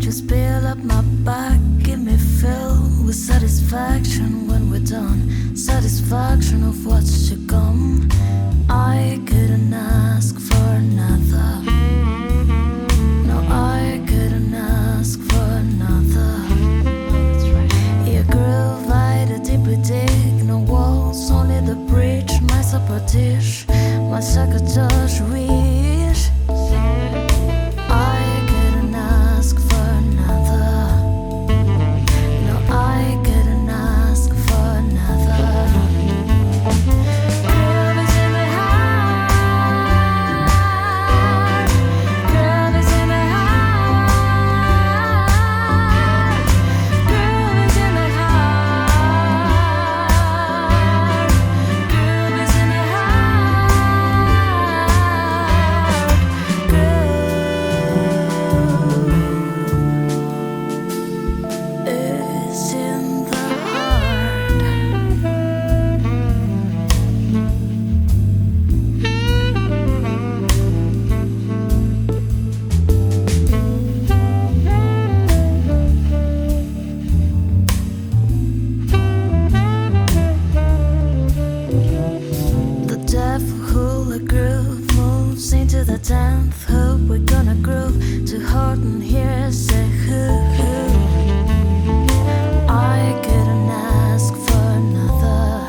Just build up my back, give me fill with satisfaction when we're done. Satisfaction of what's to half hole, a groove moves into the tenth hope. We're gonna groove to heart, and hear here's a "Who? I couldn't ask for another.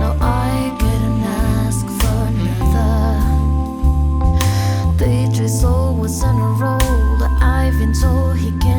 No, I couldn't ask for another. Beatrice always on a roll. I've been told he can.